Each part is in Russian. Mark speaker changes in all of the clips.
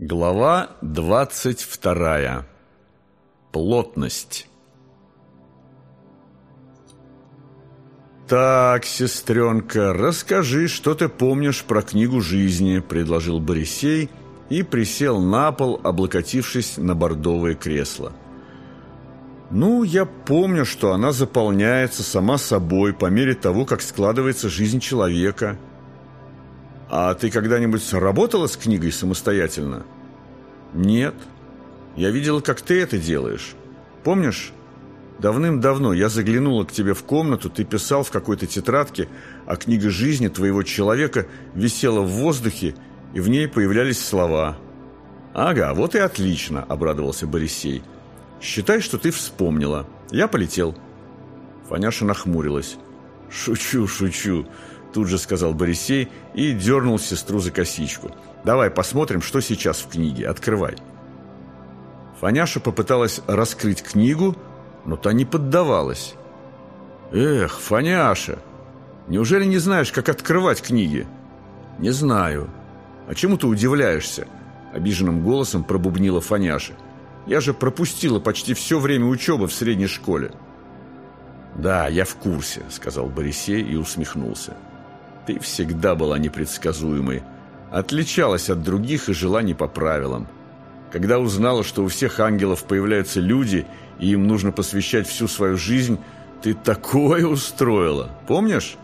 Speaker 1: Глава 22. Плотность. «Так, сестренка, расскажи, что ты помнишь про книгу жизни», – предложил Борисей и присел на пол, облокотившись на бордовое кресло. «Ну, я помню, что она заполняется сама собой по мере того, как складывается жизнь человека». «А ты когда-нибудь работала с книгой самостоятельно?» «Нет. Я видела, как ты это делаешь. Помнишь, давным-давно я заглянула к тебе в комнату, ты писал в какой-то тетрадке, а книга жизни твоего человека висела в воздухе, и в ней появлялись слова». «Ага, вот и отлично», — обрадовался Борисей. «Считай, что ты вспомнила. Я полетел». Фаняша нахмурилась. «Шучу, шучу тут же сказал Борисей и дернул сестру за косичку. «Давай посмотрим, что сейчас в книге. Открывай». Фаняша попыталась раскрыть книгу, но та не поддавалась. «Эх, Фаняша, неужели не знаешь, как открывать книги?» «Не знаю». «А чему ты удивляешься?» Обиженным голосом пробубнила Фаняша. «Я же пропустила почти все время учебы в средней школе». «Да, я в курсе», — сказал Борисей и усмехнулся. Ты всегда была непредсказуемой. Отличалась от других и жила не по правилам. Когда узнала, что у всех ангелов появляются люди, и им нужно посвящать всю свою жизнь, ты такое устроила. Помнишь?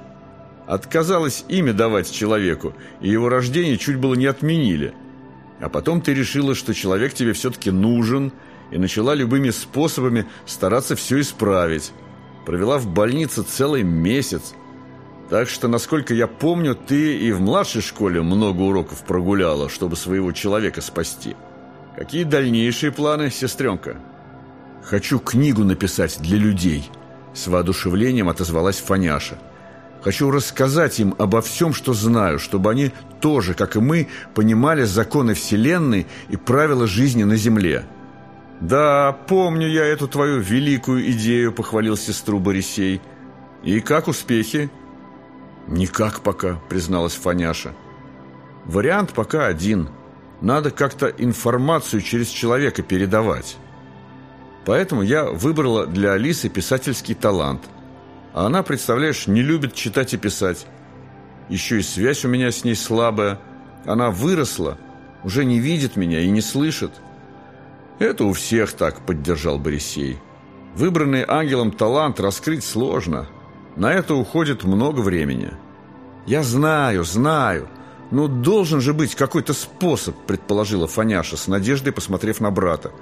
Speaker 1: Отказалась имя давать человеку, и его рождение чуть было не отменили. А потом ты решила, что человек тебе все-таки нужен, и начала любыми способами стараться все исправить. Провела в больнице целый месяц, так что, насколько я помню, ты и в младшей школе много уроков прогуляла, чтобы своего человека спасти. Какие дальнейшие планы, сестренка? Хочу книгу написать для людей. С воодушевлением отозвалась Фаняша. Хочу рассказать им обо всем, что знаю, чтобы они тоже, как и мы, понимали законы Вселенной и правила жизни на Земле. «Да, помню я эту твою великую идею», — похвалил сестру Борисей. «И как успехи?» «Никак пока», — призналась Фаняша. «Вариант пока один. Надо как-то информацию через человека передавать. Поэтому я выбрала для Алисы писательский талант. А она, представляешь, не любит читать и писать. Еще и связь у меня с ней слабая. Она выросла, уже не видит меня и не слышит». «Это у всех так», — поддержал Борисей. «Выбранный ангелом талант раскрыть сложно». На это уходит много времени. Я знаю, знаю. Но должен же быть какой-то способ, предположила Фаняша с надеждой, посмотрев на брата.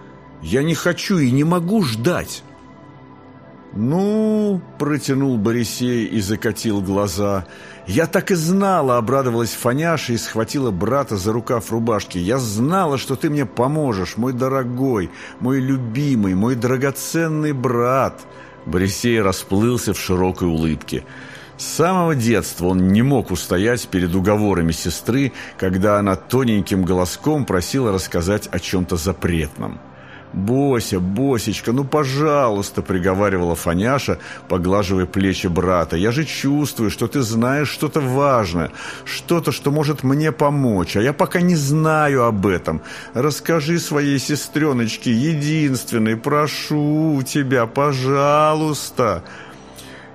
Speaker 1: Я не хочу и не могу ждать. «Ну...» – протянул Борисей и закатил глаза. «Я так и знала!» – обрадовалась Фаняша и схватила брата за рукав рубашки. «Я знала, что ты мне поможешь, мой дорогой, мой любимый, мой драгоценный брат!» Борисей расплылся в широкой улыбке. С самого детства он не мог устоять перед уговорами сестры, когда она тоненьким голоском просила рассказать о чем-то запретном. «Бося, Босечка, ну, пожалуйста!» — приговаривала Фаняша, поглаживая плечи брата. «Я же чувствую, что ты знаешь что-то важное, что-то, что может мне помочь, а я пока не знаю об этом. Расскажи своей сестреночке, единственной, прошу тебя, пожалуйста!»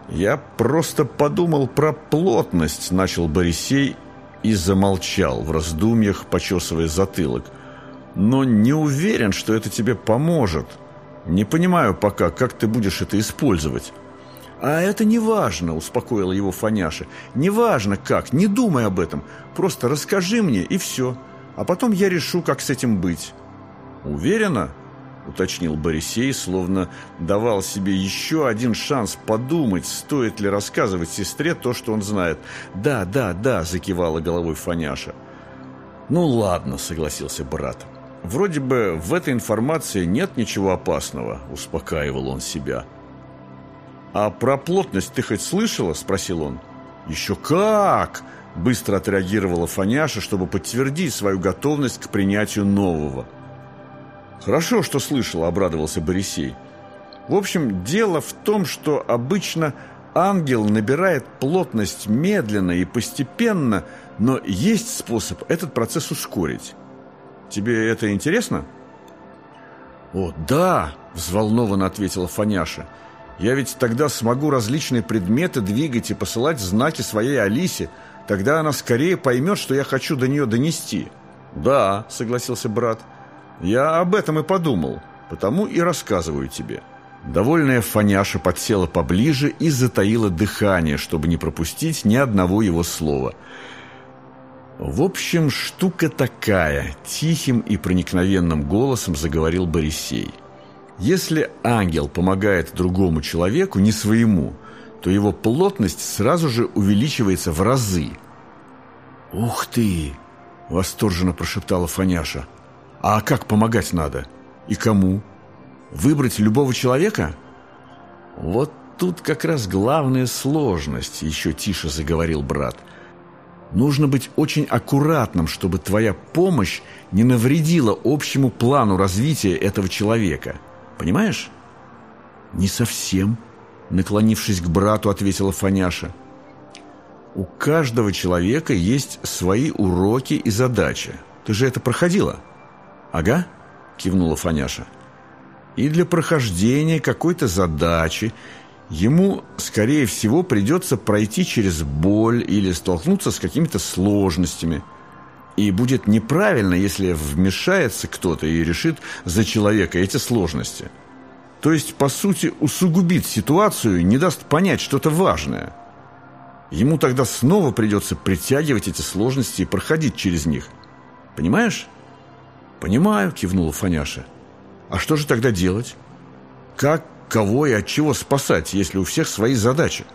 Speaker 1: «Я просто подумал про плотность», — начал Борисей и замолчал в раздумьях, почесывая затылок но не уверен, что это тебе поможет. Не понимаю пока, как ты будешь это использовать». «А это не важно», — успокоила его Фаняша. «Не важно как, не думай об этом. Просто расскажи мне, и все. А потом я решу, как с этим быть». «Уверена?» — уточнил Борисей, словно давал себе еще один шанс подумать, стоит ли рассказывать сестре то, что он знает. «Да, да, да», — закивала головой Фаняша. «Ну ладно», — согласился брат. Вроде бы в этой информации нет ничего опасного, успокаивал он себя. А про плотность ты хоть слышала? спросил он. Еще как! Быстро отреагировала Фаняша, чтобы подтвердить свою готовность к принятию нового. Хорошо, что слышала, обрадовался Борисей. В общем, дело в том, что обычно ангел набирает плотность медленно и постепенно, но есть способ этот процесс ускорить. Тебе это интересно?» «О, да!» – взволнованно ответила Фаняша. «Я ведь тогда смогу различные предметы двигать и посылать знаки своей Алисе. Тогда она скорее поймет, что я хочу до нее донести». «Да», – согласился брат. «Я об этом и подумал, потому и рассказываю тебе». Довольная Фаняша подсела поближе и затаила дыхание, чтобы не пропустить ни одного его слова – «В общем, штука такая», – тихим и проникновенным голосом заговорил Борисей. «Если ангел помогает другому человеку, не своему, то его плотность сразу же увеличивается в разы». «Ух ты!» – восторженно прошептала Фаняша. «А как помогать надо? И кому? Выбрать любого человека?» «Вот тут как раз главная сложность», – еще тише заговорил брат – Нужно быть очень аккуратным, чтобы твоя помощь не навредила общему плану развития этого человека. Понимаешь? Не совсем, наклонившись к брату, ответила Фаняша. У каждого человека есть свои уроки и задачи. Ты же это проходила? Ага, кивнула Фаняша. И для прохождения какой-то задачи ему, скорее всего, придется пройти через боль или столкнуться с какими-то сложностями. И будет неправильно, если вмешается кто-то и решит за человека эти сложности. То есть, по сути, усугубит ситуацию, не даст понять что-то важное. Ему тогда снова придется притягивать эти сложности и проходить через них. Понимаешь? «Понимаю», – кивнула Фаняша. «А что же тогда делать? Как Кого и от чего спасать, если у всех свои задачи?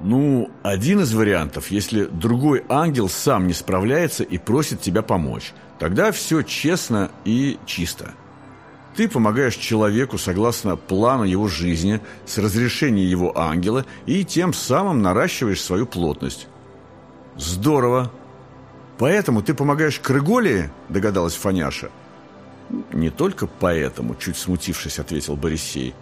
Speaker 1: Ну, один из вариантов, если другой ангел сам не справляется и просит тебя помочь. Тогда все честно и чисто. Ты помогаешь человеку согласно плану его жизни, с разрешения его ангела, и тем самым наращиваешь свою плотность. Здорово. Поэтому ты помогаешь Крыголии, догадалась Фаняша. «Не только поэтому», — чуть смутившись, ответил Борисей.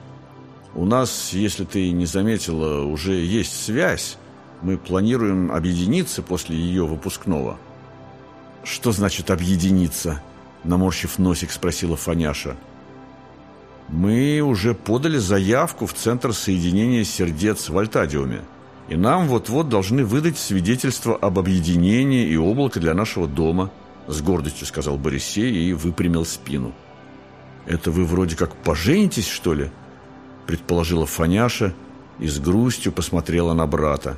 Speaker 1: «У нас, если ты не заметила, уже есть связь. Мы планируем объединиться после ее выпускного». «Что значит объединиться?» — наморщив носик, спросила Фаняша. «Мы уже подали заявку в Центр соединения сердец в Альтадиуме, и нам вот-вот должны выдать свидетельство об объединении и облако для нашего дома». С гордостью сказал Борисей и выпрямил спину. «Это вы вроде как поженитесь, что ли?» Предположила Фаняша и с грустью посмотрела на брата.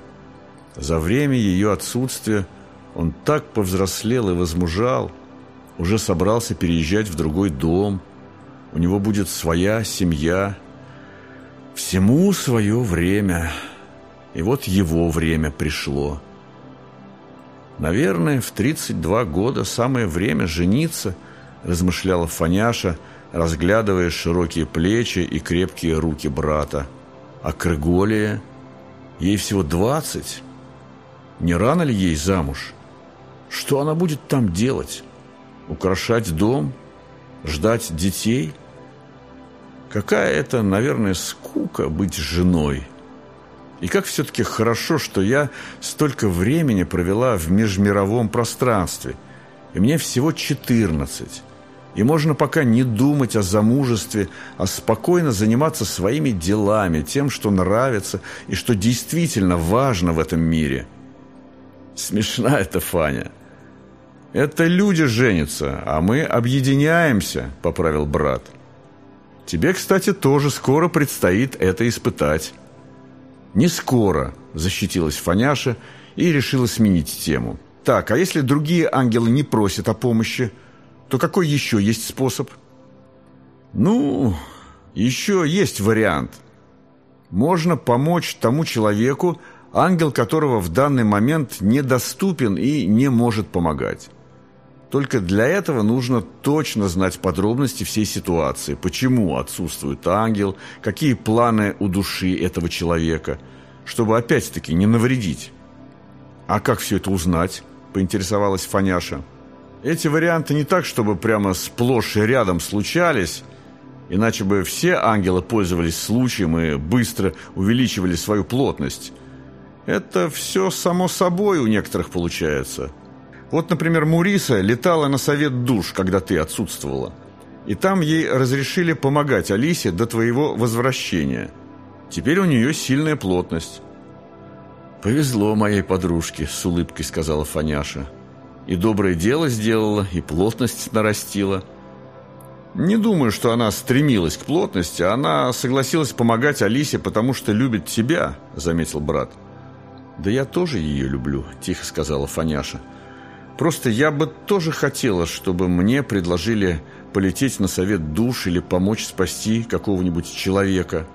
Speaker 1: За время ее отсутствия он так повзрослел и возмужал, уже собрался переезжать в другой дом. У него будет своя семья. Всему свое время. И вот его время пришло. «Наверное, в 32 года самое время жениться», – размышляла Фаняша, разглядывая широкие плечи и крепкие руки брата. «А Крыголия? Ей всего 20. Не рано ли ей замуж? Что она будет там делать? Украшать дом? Ждать детей? Какая это, наверное, скука быть женой». И как все-таки хорошо, что я столько времени провела в межмировом пространстве. И мне всего 14. И можно пока не думать о замужестве, а спокойно заниматься своими делами, тем, что нравится и что действительно важно в этом мире. Смешна эта Фаня. Это люди женятся, а мы объединяемся, поправил брат. Тебе, кстати, тоже скоро предстоит это испытать. «Не скоро», – защитилась Фаняша и решила сменить тему. «Так, а если другие ангелы не просят о помощи, то какой еще есть способ?» «Ну, еще есть вариант. Можно помочь тому человеку, ангел которого в данный момент недоступен и не может помогать. Только для этого нужно точно знать подробности всей ситуации. Почему отсутствует ангел, какие планы у души этого человека, чтобы опять-таки не навредить. «А как все это узнать?» – поинтересовалась Фаняша. «Эти варианты не так, чтобы прямо сплошь и рядом случались, иначе бы все ангелы пользовались случаем и быстро увеличивали свою плотность. Это все само собой у некоторых получается». Вот, например, Муриса летала на совет душ, когда ты отсутствовала. И там ей разрешили помогать Алисе до твоего возвращения. Теперь у нее сильная плотность. «Повезло моей подружке», — с улыбкой сказала Фаняша. «И доброе дело сделала, и плотность нарастила». Не думаю, что она стремилась к плотности, она согласилась помогать Алисе, потому что любит тебя, заметил брат. Да я тоже ее люблю, тихо сказала Фаняша. Просто я бы тоже хотела, чтобы мне предложили полететь на совет душ или помочь спасти какого-нибудь человека.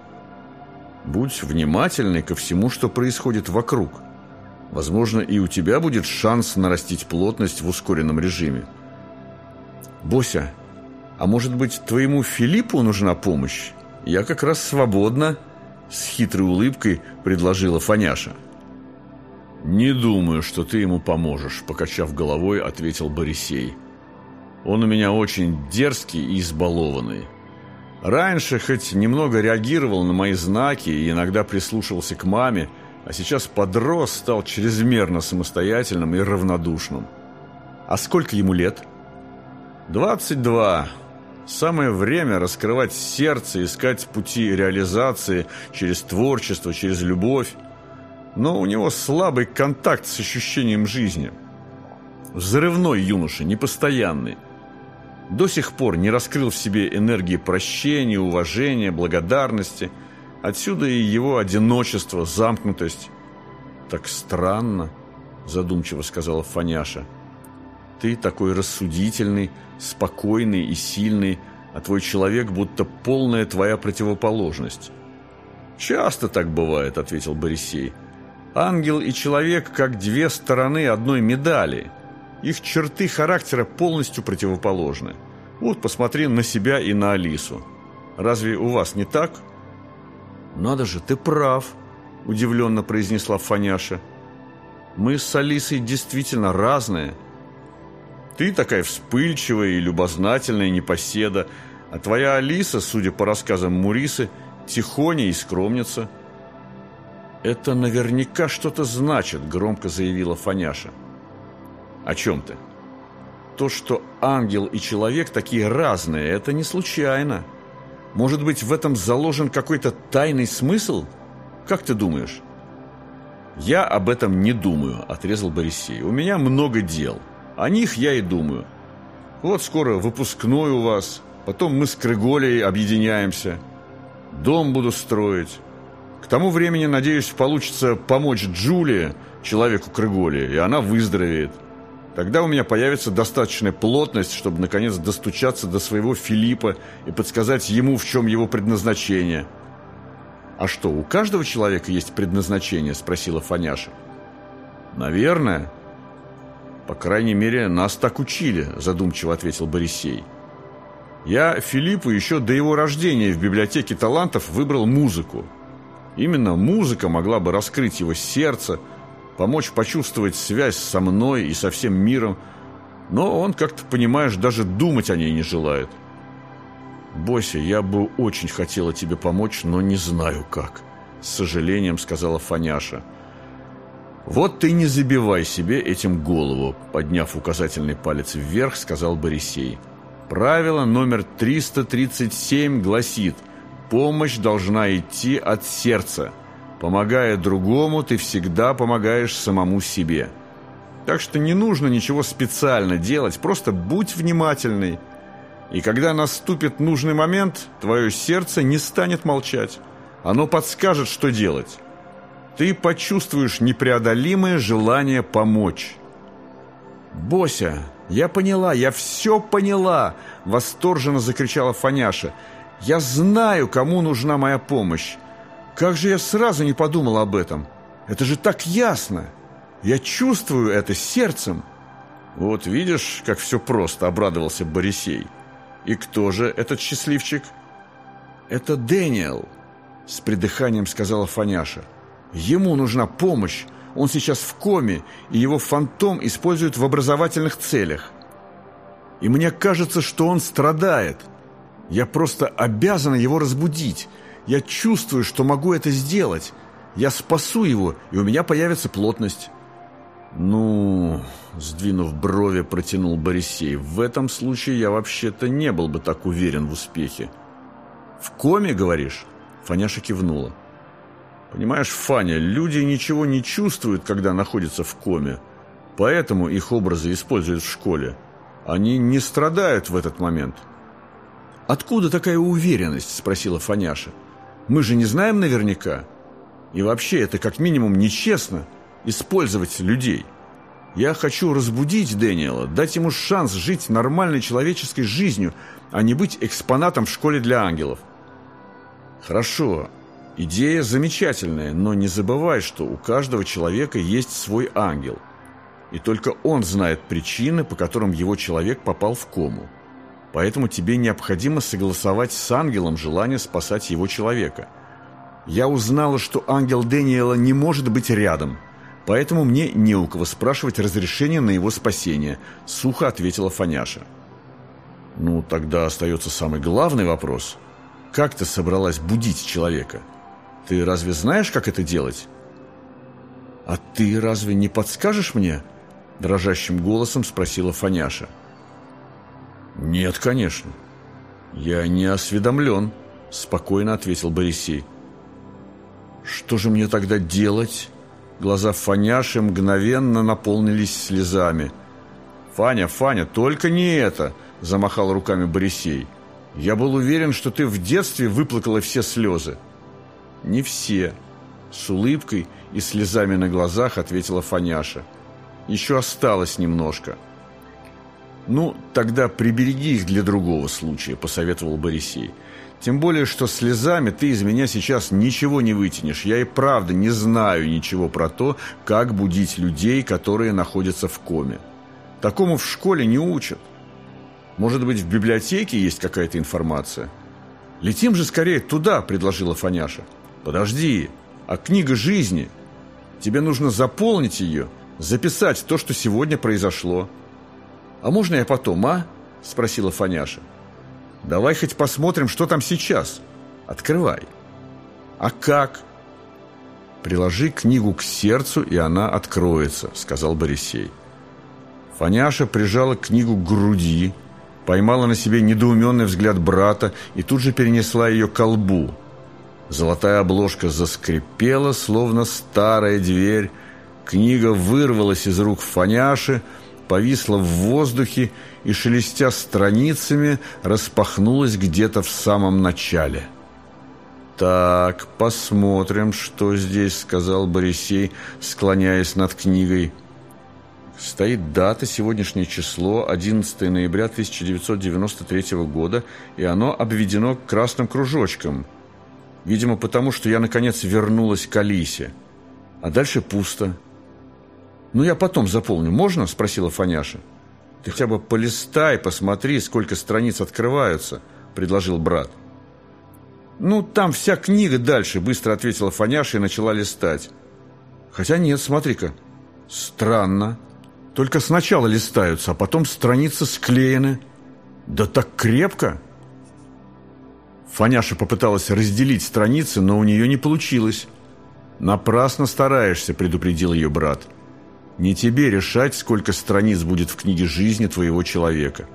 Speaker 1: Будь внимательной ко всему, что происходит вокруг. Возможно, и у тебя будет шанс нарастить плотность в ускоренном режиме. Бося, а может быть, твоему Филиппу нужна помощь? Я как раз свободна, с хитрой улыбкой предложила Фаняша. «Не думаю, что ты ему поможешь», – покачав головой, ответил Борисей. «Он у меня очень дерзкий и избалованный. Раньше хоть немного реагировал на мои знаки и иногда прислушивался к маме, а сейчас подрос, стал чрезмерно самостоятельным и равнодушным. А сколько ему лет?» «Двадцать два. Самое время раскрывать сердце, искать пути реализации через творчество, через любовь но у него слабый контакт с ощущением жизни. Взрывной юноша, непостоянный. До сих пор не раскрыл в себе энергии прощения, уважения, благодарности. Отсюда и его одиночество, замкнутость. «Так странно», – задумчиво сказала Фаняша. «Ты такой рассудительный, спокойный и сильный, а твой человек будто полная твоя противоположность». «Часто так бывает», – ответил Борисей. Ангел и человек как две стороны одной медали. Их черты характера полностью противоположны. Вот посмотри на себя и на Алису. Разве у вас не так? Надо же, ты прав, удивленно произнесла Фаняша. Мы с Алисой действительно разные. Ты такая вспыльчивая и любознательная непоседа, а твоя Алиса, судя по рассказам Мурисы, тихоня и скромница – «Это наверняка что-то значит», — громко заявила Фаняша. «О чем ты?» «То, что ангел и человек такие разные, это не случайно. Может быть, в этом заложен какой-то тайный смысл? Как ты думаешь?» «Я об этом не думаю», — отрезал Борисей. «У меня много дел. О них я и думаю. Вот скоро выпускной у вас, потом мы с Крыголей объединяемся. Дом буду строить». Тому времени, надеюсь, получится помочь Джулии, человеку Крыголи, и она выздоровеет. Тогда у меня появится достаточная плотность, чтобы, наконец, достучаться до своего Филиппа и подсказать ему, в чем его предназначение. «А что, у каждого человека есть предназначение?» – спросила Фаняша. «Наверное». «По крайней мере, нас так учили», – задумчиво ответил Борисей. «Я Филиппу еще до его рождения в библиотеке талантов выбрал музыку. Именно музыка могла бы раскрыть его сердце, помочь почувствовать связь со мной и со всем миром, но он, как ты понимаешь, даже думать о ней не желает. «Бося, я бы очень хотела тебе помочь, но не знаю как», — с сожалением сказала Фаняша. «Вот ты не забивай себе этим голову», — подняв указательный палец вверх, сказал Борисей. «Правило номер 337 гласит — Помощь должна идти от сердца. Помогая другому, ты всегда помогаешь самому себе. Так что не нужно ничего специально делать, просто будь внимательный. И когда наступит нужный момент, твое сердце не станет молчать. Оно подскажет, что делать. Ты почувствуешь непреодолимое желание помочь. «Бося, я поняла, я все поняла!» Восторженно закричала Фаняша – я знаю, кому нужна моя помощь. Как же я сразу не подумал об этом? Это же так ясно. Я чувствую это сердцем. Вот видишь, как все просто, обрадовался Борисей. И кто же этот счастливчик? Это Дэниел, с придыханием сказала Фаняша. Ему нужна помощь. Он сейчас в коме, и его фантом используют в образовательных целях. И мне кажется, что он страдает – я просто обязана его разбудить. Я чувствую, что могу это сделать. Я спасу его, и у меня появится плотность. «Ну...» — сдвинув брови, протянул Борисей. «В этом случае я вообще-то не был бы так уверен в успехе». «В коме, говоришь?» Фаняша кивнула. «Понимаешь, Фаня, люди ничего не чувствуют, когда находятся в коме. Поэтому их образы используют в школе. Они не страдают в этот момент». «Откуда такая уверенность?» – спросила Фаняша. «Мы же не знаем наверняка. И вообще, это как минимум нечестно – использовать людей. Я хочу разбудить Дэниела, дать ему шанс жить нормальной человеческой жизнью, а не быть экспонатом в школе для ангелов. Хорошо, идея замечательная, но не забывай, что у каждого человека есть свой ангел. И только он знает причины, по которым его человек попал в кому. Поэтому тебе необходимо согласовать с ангелом желание спасать его человека. Я узнала, что ангел Дэниела не может быть рядом – Поэтому мне не у кого спрашивать разрешения на его спасение», — сухо ответила Фаняша. «Ну, тогда остается самый главный вопрос. Как ты собралась будить человека? Ты разве знаешь, как это делать?» «А ты разве не подскажешь мне?» — дрожащим голосом спросила Фаняша. «Нет, конечно. Я не осведомлен», — спокойно ответил Борисей. «Что же мне тогда делать?» Глаза Фаняши мгновенно наполнились слезами. «Фаня, Фаня, только не это!» – замахал руками Борисей. «Я был уверен, что ты в детстве выплакала все слезы». «Не все», – с улыбкой и слезами на глазах ответила Фаняша. «Еще осталось немножко». «Ну, тогда прибереги их для другого случая», – посоветовал Борисей. Тем более, что слезами ты из меня сейчас ничего не вытянешь. Я и правда не знаю ничего про то, как будить людей, которые находятся в коме. Такому в школе не учат. Может быть, в библиотеке есть какая-то информация? Летим же скорее туда, предложила Фаняша. Подожди, а книга жизни? Тебе нужно заполнить ее, записать то, что сегодня произошло. А можно я потом, а? Спросила Фаняша. Давай хоть посмотрим, что там сейчас. Открывай. А как? Приложи книгу к сердцу, и она откроется, сказал Борисей. Фаняша прижала книгу к груди, поймала на себе недоуменный взгляд брата и тут же перенесла ее к колбу. Золотая обложка заскрипела, словно старая дверь. Книга вырвалась из рук Фаняши, повисла в воздухе и, шелестя страницами, распахнулась где-то в самом начале. «Так, посмотрим, что здесь», — сказал Борисей, склоняясь над книгой. Стоит дата, сегодняшнее число, 11 ноября 1993 года, и оно обведено красным кружочком. Видимо, потому что я, наконец, вернулась к Алисе. А дальше пусто. «Ну, я потом заполню. Можно?» – спросила Фаняша. «Ты хотя бы полистай, посмотри, сколько страниц открываются», – предложил брат. «Ну, там вся книга дальше», – быстро ответила Фаняша и начала листать. «Хотя нет, смотри-ка. Странно. Только сначала листаются, а потом страницы склеены. Да так крепко!» Фаняша попыталась разделить страницы, но у нее не получилось. «Напрасно стараешься», – предупредил ее брат. «Брат». Не тебе решать, сколько страниц будет в книге жизни твоего человека.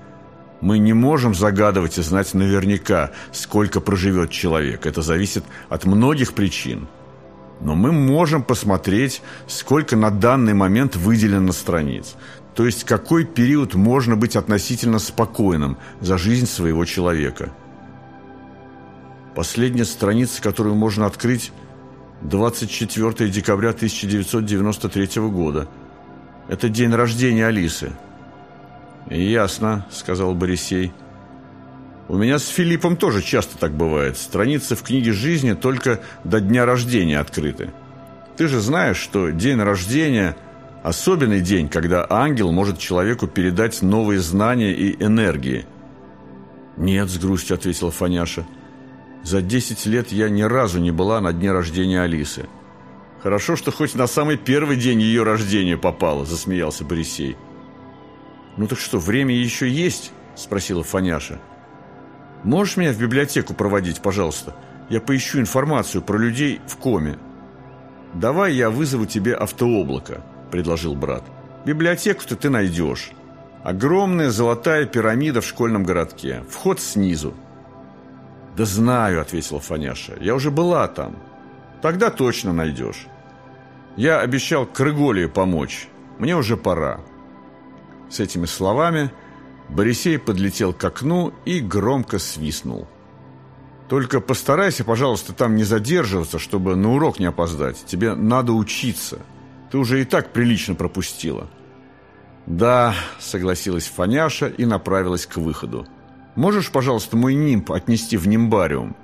Speaker 1: Мы не можем загадывать и знать наверняка, сколько проживет человек. Это зависит от многих причин. Но мы можем посмотреть, сколько на данный момент выделено страниц. То есть, какой период можно быть относительно спокойным за жизнь своего человека. Последняя страница, которую можно открыть, 24 декабря 1993 года – это день рождения Алисы». «Ясно», — сказал Борисей. «У меня с Филиппом тоже часто так бывает. Страницы в книге жизни только до дня рождения открыты. Ты же знаешь, что день рождения – особенный день, когда ангел может человеку передать новые знания и энергии». «Нет», – с грустью ответила Фаняша. «За десять лет я ни разу не была на дне рождения Алисы». Хорошо, что хоть на самый первый день ее рождения попало, засмеялся Борисей. Ну так что, время еще есть? Спросила Фаняша. Можешь меня в библиотеку проводить, пожалуйста? Я поищу информацию про людей в коме. Давай я вызову тебе автооблако, предложил брат. Библиотеку-то ты найдешь. Огромная золотая пирамида в школьном городке. Вход снизу. «Да знаю», — ответила Фаняша. «Я уже была там. Тогда точно найдешь. Я обещал Крыголе помочь. Мне уже пора». С этими словами Борисей подлетел к окну и громко свистнул. «Только постарайся, пожалуйста, там не задерживаться, чтобы на урок не опоздать. Тебе надо учиться. Ты уже и так прилично пропустила». «Да», — согласилась Фаняша и направилась к выходу. «Можешь, пожалуйста, мой нимб отнести в нимбариум?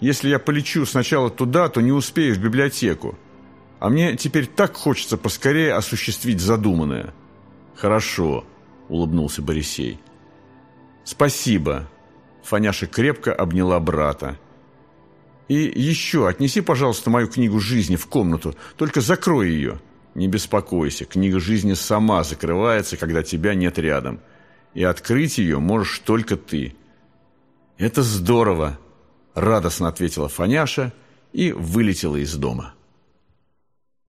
Speaker 1: Если я полечу сначала туда, то не успею в библиотеку. А мне теперь так хочется поскорее осуществить задуманное». «Хорошо», — улыбнулся Борисей. «Спасибо». Фаняша крепко обняла брата. «И еще отнеси, пожалуйста, мою книгу жизни в комнату, только закрой ее». Не беспокойся, книга жизни сама закрывается, когда тебя нет рядом. И открыть ее можешь только ты. Это здорово, радостно ответила Фаняша и вылетела из дома.